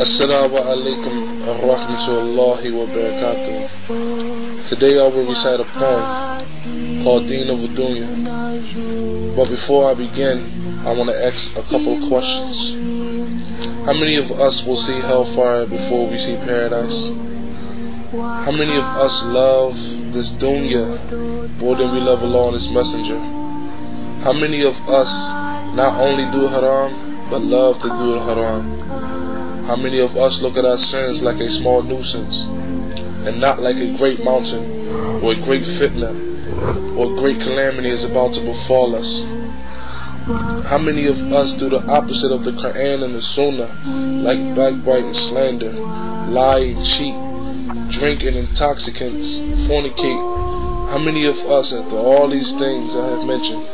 Assalamu alaikum wa rahmatullahi wa barakatuh. Today I will recite a poem called Deen of Dunya. But before I begin, I want to ask a couple of questions. How many of us will see hellfire before we see paradise? How many of us love this dunya more than we love Allah and His Messenger? How many of us not only do haram, but love to do the haram? How many of us look at our sins like a small nuisance and not like a great mountain or a great fitna or great calamity is about to befall us? How many of us do the opposite of the Quran and the Sunnah, like backbite and slander, lie and cheat, drink and intoxicants, fornicate? How many of us, after all these things I have mentioned,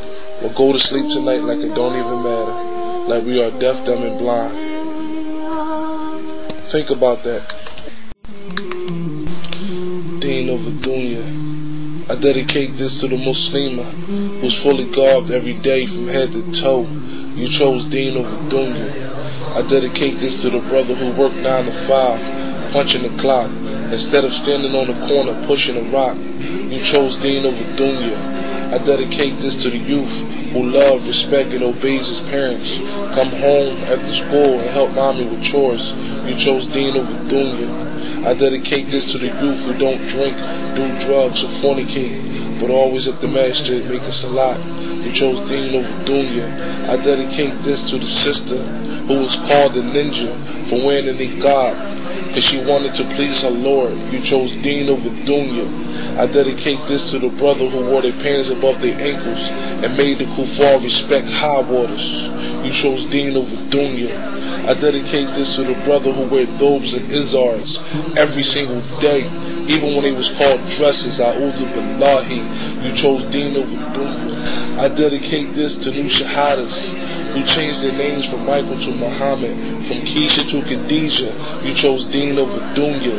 will go to sleep tonight like it don't even matter, like we are deaf, dumb, and blind? Think about that. Deen of dunya. I dedicate this to the Muslimah who's fully garbed every day from head to toe. You chose Deen of dunya. I dedicate this to the brother who worked 9 to 5, punching the clock, instead of standing on the corner pushing a rock. You chose Deen of dunya. I dedicate this to the youth who love, respect, and obeys his parents. Come home after school and help mommy with chores. You chose Deen over Dunya. I dedicate this to the youth who don't drink, do drugs, or fornicate, but always at the master masjid making salat. You chose Deen over Dunya. I dedicate this to the sister who was called a ninja for wearing a niqab because she wanted to please her Lord. You chose Deen over Dunya. I dedicate this to the brother who wore their pants above their ankles and made the kufar respect high waters. You chose Deen over Dunya. I dedicate this to the brother who wear thobes and izars every single day, even when they was called dresses. A'udhu billahi. You chose Deen over Dunya. I dedicate this to new shahadas who changed their names from Michael to Muhammad, from Keisha to Khadijah. You chose Deen over Dunya.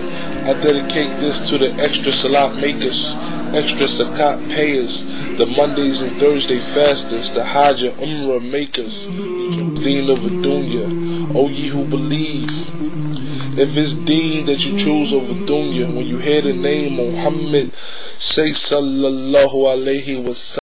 I dedicate this to the extra salat makers, extra zakat payers, the Mondays and Thursday fasters, the Hajj and Umrah makers. You chose Deen over Dunya. O oh, ye who believe. If it's Deen that you choose over Dunya, when you hear the name Muhammad, say Sallallahu Alaihi Wasallam.